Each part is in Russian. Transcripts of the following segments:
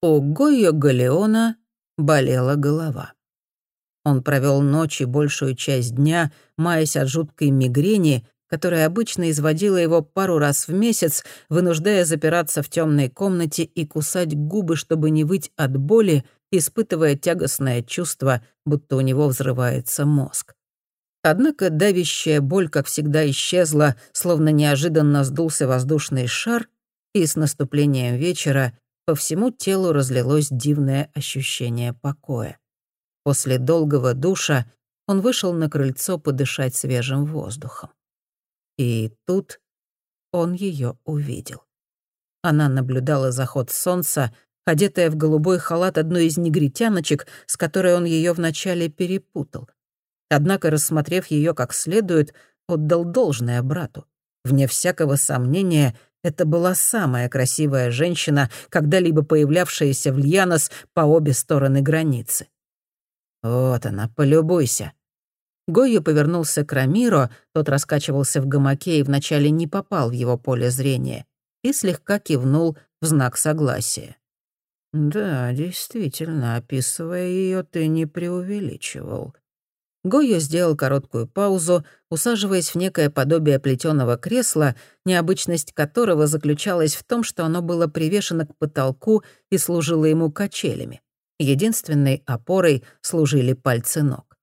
У Гойо Галеона болела голова. Он провел ночь и большую часть дня, маясь от жуткой мигрени, которая обычно изводила его пару раз в месяц, вынуждая запираться в темной комнате и кусать губы, чтобы не выть от боли, испытывая тягостное чувство, будто у него взрывается мозг. Однако давящая боль, как всегда, исчезла, словно неожиданно сдулся воздушный шар, и с наступлением вечера по всему телу разлилось дивное ощущение покоя. После долгого душа он вышел на крыльцо подышать свежим воздухом. И тут он ее увидел. Она наблюдала заход солнца, одетая в голубой халат одной из негритяночек, с которой он ее вначале перепутал. Однако, рассмотрев ее как следует, отдал должное брату. Вне всякого сомнения, это была самая красивая женщина, когда-либо появлявшаяся в Льянос по обе стороны границы. «Вот она, полюбуйся». Гойо повернулся к Рамиро, тот раскачивался в гамаке и вначале не попал в его поле зрения, и слегка кивнул в знак согласия. «Да, действительно, описывая ее, ты не преувеличивал. Гойо сделал короткую паузу, усаживаясь в некое подобие плетеного кресла, необычность которого заключалась в том, что оно было привешено к потолку и служило ему качелями. Единственной опорой служили пальцы ног.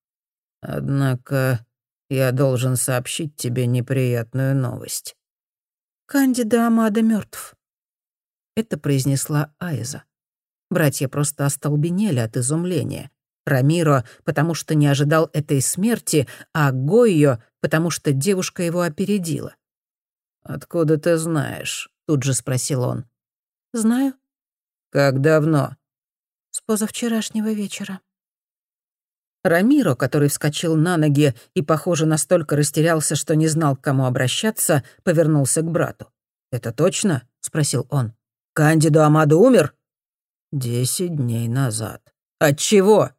«Однако я должен сообщить тебе неприятную новость». «Кандида Амада мертв. Это произнесла Айза. Братья просто остолбенели от изумления. Рамиро, потому что не ожидал этой смерти, а Гойо, потому что девушка его опередила. «Откуда ты знаешь?» — тут же спросил он. «Знаю». «Как давно?» «С позавчерашнего вечера». Рамиро, который вскочил на ноги и, похоже, настолько растерялся, что не знал, к кому обращаться, повернулся к брату. «Это точно?» — спросил он. «Кандидо Амадо умер?» «Десять дней назад». «От чего?»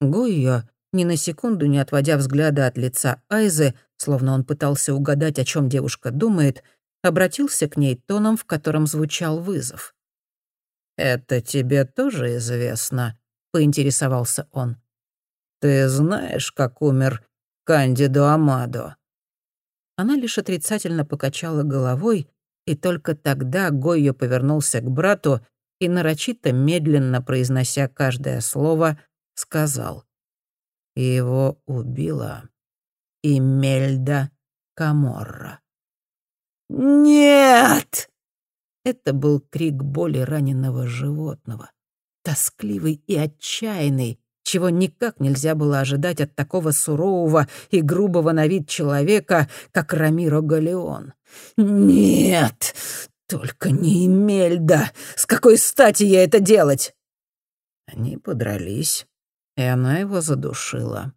Гойо, ни на секунду не отводя взгляда от лица Айзы, словно он пытался угадать, о чем девушка думает, обратился к ней тоном, в котором звучал вызов. «Это тебе тоже известно?» — поинтересовался он. «Ты знаешь, как умер Кандидо Амадо?» Она лишь отрицательно покачала головой, и только тогда Гойо повернулся к брату и, нарочито медленно произнося каждое слово, сказал. Его убила Имельда Каморра. «Нет!» Это был крик боли раненого животного. Тоскливый и отчаянный, чего никак нельзя было ожидать от такого сурового и грубого на вид человека, как Рамиро Галеон. «Нет! Только не Имельда! С какой стати я это делать?» Они подрались и она его задушила.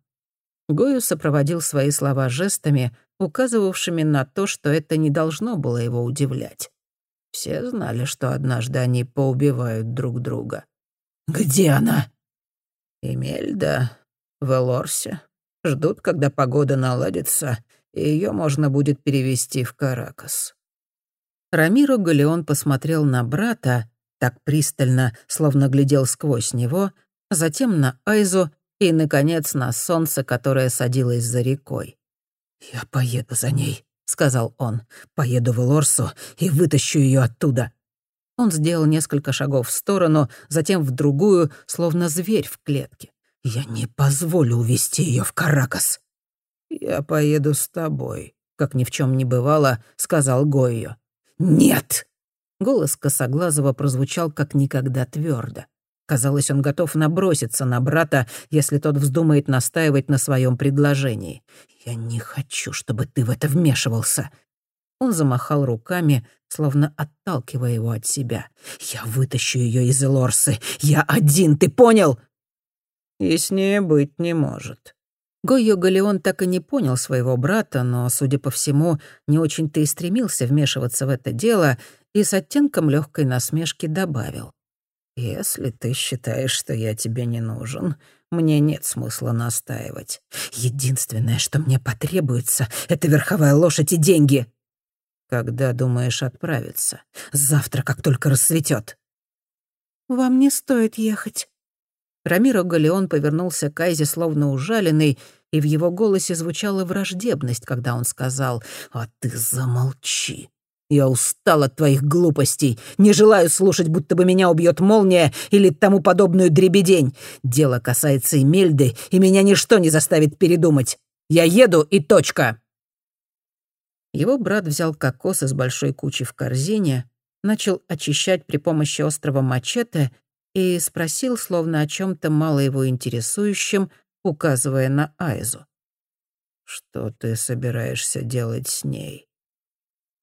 Гою сопроводил свои слова жестами, указывавшими на то, что это не должно было его удивлять. Все знали, что однажды они поубивают друг друга. «Где она?» «Эмельда в Элорсе. Ждут, когда погода наладится, и ее можно будет перевести в Каракас». Рамиро Галеон посмотрел на брата так пристально, словно глядел сквозь него, затем на Айзу и, наконец, на солнце, которое садилось за рекой. «Я поеду за ней», — сказал он. «Поеду в Элорсу и вытащу ее оттуда». Он сделал несколько шагов в сторону, затем в другую, словно зверь в клетке. «Я не позволю увести ее в Каракас». «Я поеду с тобой», — как ни в чем не бывало, сказал Гойо. «Нет!» Голос Косоглазого прозвучал как никогда твердо. Казалось, он готов наброситься на брата, если тот вздумает настаивать на своем предложении. «Я не хочу, чтобы ты в это вмешивался». Он замахал руками, словно отталкивая его от себя. «Я вытащу ее из Элорсы. Я один, ты понял?» «И с ней быть не может». Гойо Галеон так и не понял своего брата, но, судя по всему, не очень-то и стремился вмешиваться в это дело и с оттенком легкой насмешки добавил. «Если ты считаешь, что я тебе не нужен, мне нет смысла настаивать. Единственное, что мне потребуется, — это верховая лошадь и деньги». «Когда думаешь отправиться?» «Завтра, как только рассветет. Вам не стоит ехать». Рамиро Галеон повернулся к Айзе словно ужаленный, и в его голосе звучала враждебность, когда он сказал «А ты замолчи». Я устал от твоих глупостей. Не желаю слушать, будто бы меня убьет молния или тому подобную дребедень. Дело касается Эмельды, и меня ничто не заставит передумать. Я еду и точка!» Его брат взял кокос из большой кучи в корзине, начал очищать при помощи острого мачете и спросил, словно о чем то мало его интересующем, указывая на Айзу. «Что ты собираешься делать с ней?»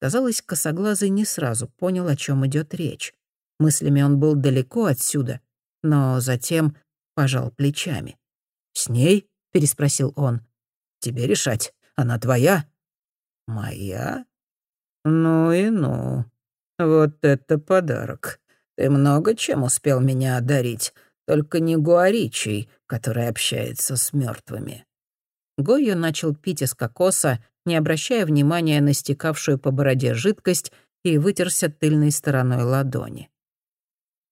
Казалось, косоглазый не сразу понял, о чем идет речь. Мыслями он был далеко отсюда, но затем пожал плечами. «С ней?» — переспросил он. «Тебе решать. Она твоя?» «Моя? Ну и ну. Вот это подарок. Ты много чем успел меня одарить, только не Гуаричей, который общается с мертвыми. Гойо начал пить из кокоса, не обращая внимания на стекавшую по бороде жидкость, и вытерся тыльной стороной ладони.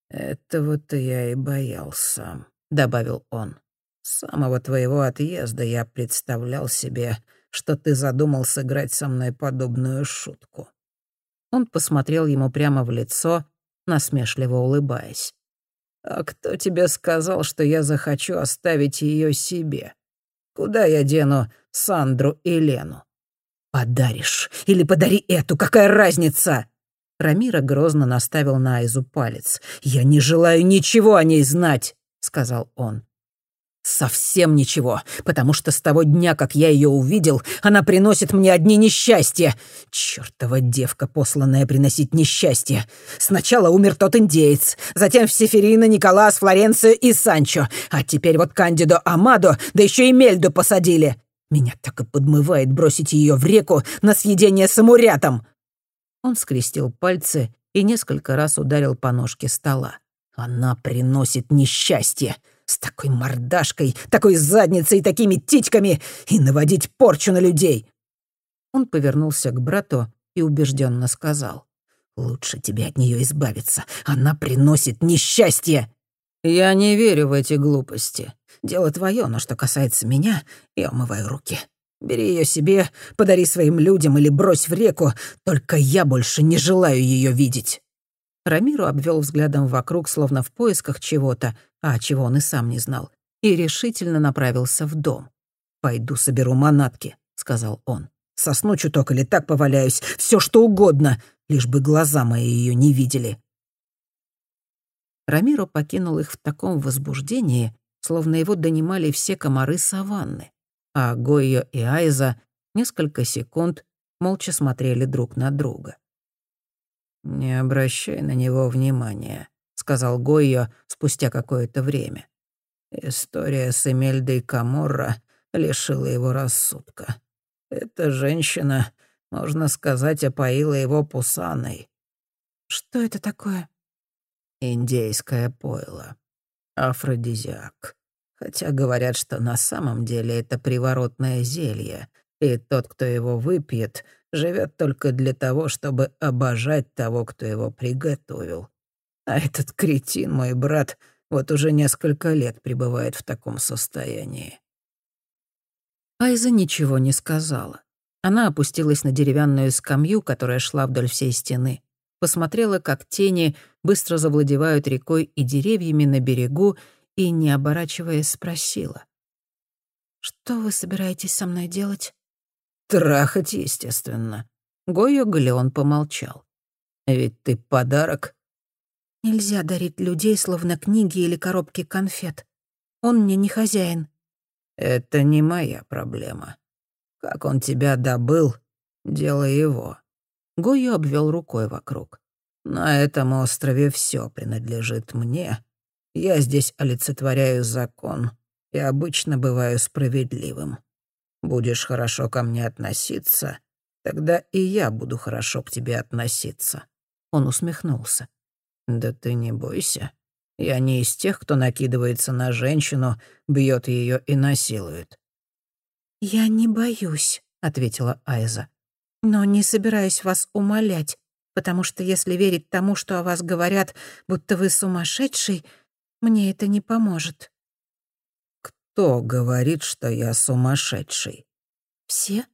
«Этого-то я и боялся», — добавил он. «С самого твоего отъезда я представлял себе, что ты задумал сыграть со мной подобную шутку». Он посмотрел ему прямо в лицо, насмешливо улыбаясь. «А кто тебе сказал, что я захочу оставить ее себе? Куда я дену Сандру и Лену?» «Подаришь или подари эту, какая разница?» Рамира грозно наставил на Айзу палец. «Я не желаю ничего о ней знать», — сказал он. «Совсем ничего, потому что с того дня, как я ее увидел, она приносит мне одни несчастья. Чёртова девка, посланная приносить несчастье. Сначала умер тот индеец, затем Сеферина, Николас, Флоренцию и Санчо, а теперь вот Кандидо Амадо, да еще и Мельду посадили. Меня так и подмывает бросить ее в реку на съедение самурятам!» Он скрестил пальцы и несколько раз ударил по ножке стола. «Она приносит несчастье!» С такой мордашкой, такой задницей и такими титьками и наводить порчу на людей. Он повернулся к брату и убежденно сказал. «Лучше тебе от нее избавиться. Она приносит несчастье!» «Я не верю в эти глупости. Дело твое, но что касается меня, я умываю руки. Бери ее себе, подари своим людям или брось в реку, только я больше не желаю ее видеть». Рамиру обвел взглядом вокруг, словно в поисках чего-то, а чего он и сам не знал, и решительно направился в дом. «Пойду соберу манатки», — сказал он. «Сосну чуток или так поваляюсь, все что угодно, лишь бы глаза мои ее не видели». Рамиро покинул их в таком возбуждении, словно его донимали все комары саванны, а Гойо и Айза несколько секунд молча смотрели друг на друга. «Не обращай на него внимания», — сказал Гойо спустя какое-то время. История с Эмельдой Каморра лишила его рассудка. Эта женщина, можно сказать, опоила его пусаной. «Что это такое?» «Индейское пойло. Афродизиак. Хотя говорят, что на самом деле это приворотное зелье, и тот, кто его выпьет, живет только для того, чтобы обожать того, кто его приготовил. А этот кретин, мой брат, вот уже несколько лет пребывает в таком состоянии. Айза ничего не сказала. Она опустилась на деревянную скамью, которая шла вдоль всей стены, посмотрела, как тени быстро завладевают рекой и деревьями на берегу, и, не оборачиваясь, спросила. «Что вы собираетесь со мной делать?» «Трахать, естественно». Гойо Галеон помолчал. «Ведь ты подарок». «Нельзя дарить людей, словно книги или коробки конфет. Он мне не хозяин». «Это не моя проблема. Как он тебя добыл, дело его». Гойо обвел рукой вокруг. «На этом острове все принадлежит мне. Я здесь олицетворяю закон и обычно бываю справедливым. Будешь хорошо ко мне относиться, тогда и я буду хорошо к тебе относиться». Он усмехнулся. «Да ты не бойся. Я не из тех, кто накидывается на женщину, бьет ее и насилует». «Я не боюсь», — ответила Айза. «Но не собираюсь вас умолять. потому что если верить тому, что о вас говорят, будто вы сумасшедший, мне это не поможет». «Кто говорит, что я сумасшедший?» «Все.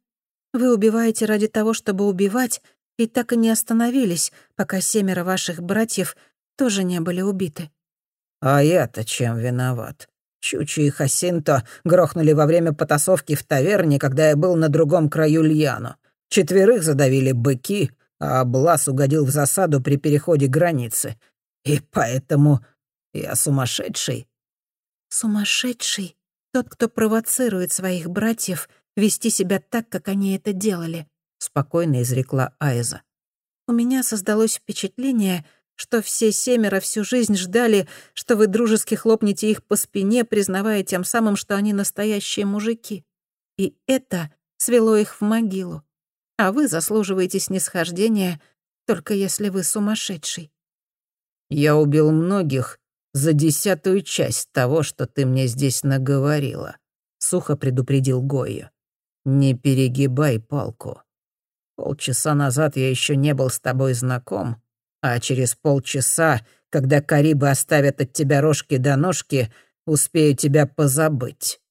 Вы убиваете ради того, чтобы убивать, и так и не остановились, пока семеро ваших братьев тоже не были убиты». «А я-то чем виноват? Чучи и Хасинто грохнули во время потасовки в таверне, когда я был на другом краю Льяну. Четверых задавили быки, а Блас угодил в засаду при переходе границы. И поэтому я сумасшедший». «Сумасшедший? Тот, кто провоцирует своих братьев вести себя так, как они это делали», — спокойно изрекла Айза. «У меня создалось впечатление, что все семеро всю жизнь ждали, что вы дружески хлопнете их по спине, признавая тем самым, что они настоящие мужики. И это свело их в могилу. А вы заслуживаете снисхождения, только если вы сумасшедший. Я убил многих за десятую часть того, что ты мне здесь наговорила, сухо предупредил Гойя. Не перегибай палку. Полчаса назад я еще не был с тобой знаком, а через полчаса, когда Карибы оставят от тебя рожки до ножки, успею тебя позабыть».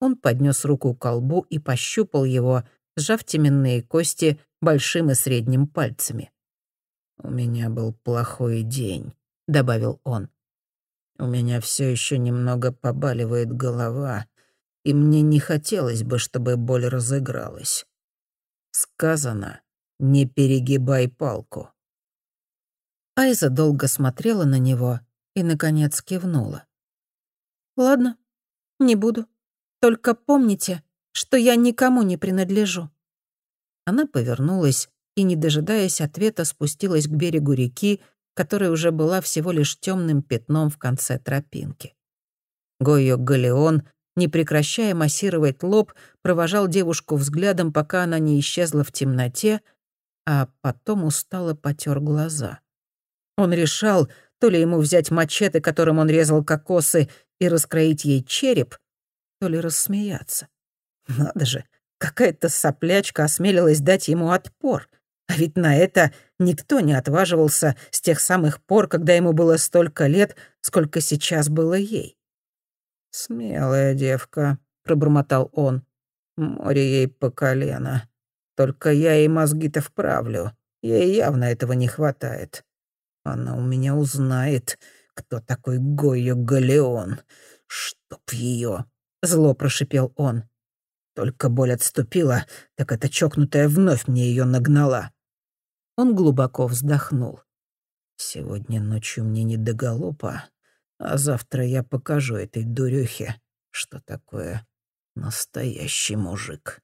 Он поднес руку к колбу и пощупал его, сжав теменные кости большим и средним пальцами. «У меня был плохой день», — добавил он. «У меня все еще немного побаливает голова, и мне не хотелось бы, чтобы боль разыгралась. Сказано, не перегибай палку. Айза долго смотрела на него и, наконец, кивнула. «Ладно, не буду. Только помните, что я никому не принадлежу». Она повернулась и, не дожидаясь ответа, спустилась к берегу реки, которая уже была всего лишь темным пятном в конце тропинки. Гойо Галеон, не прекращая массировать лоб, провожал девушку взглядом, пока она не исчезла в темноте, а потом устало потер глаза. Он решал, то ли ему взять мачете, которым он резал кокосы, и раскроить ей череп, то ли рассмеяться. Надо же, какая-то соплячка осмелилась дать ему отпор. А ведь на это никто не отваживался с тех самых пор, когда ему было столько лет, сколько сейчас было ей. «Смелая девка», — пробормотал он. «Море ей по колено. Только я ей мозги-то вправлю. Ей явно этого не хватает. Она у меня узнает, кто такой Гойо Галеон. Чтоб ее, зло прошипел он. Только боль отступила, так эта чокнутая вновь мне ее нагнала. Он глубоко вздохнул. Сегодня ночью мне не до галопа, а завтра я покажу этой дурюхе, что такое настоящий мужик.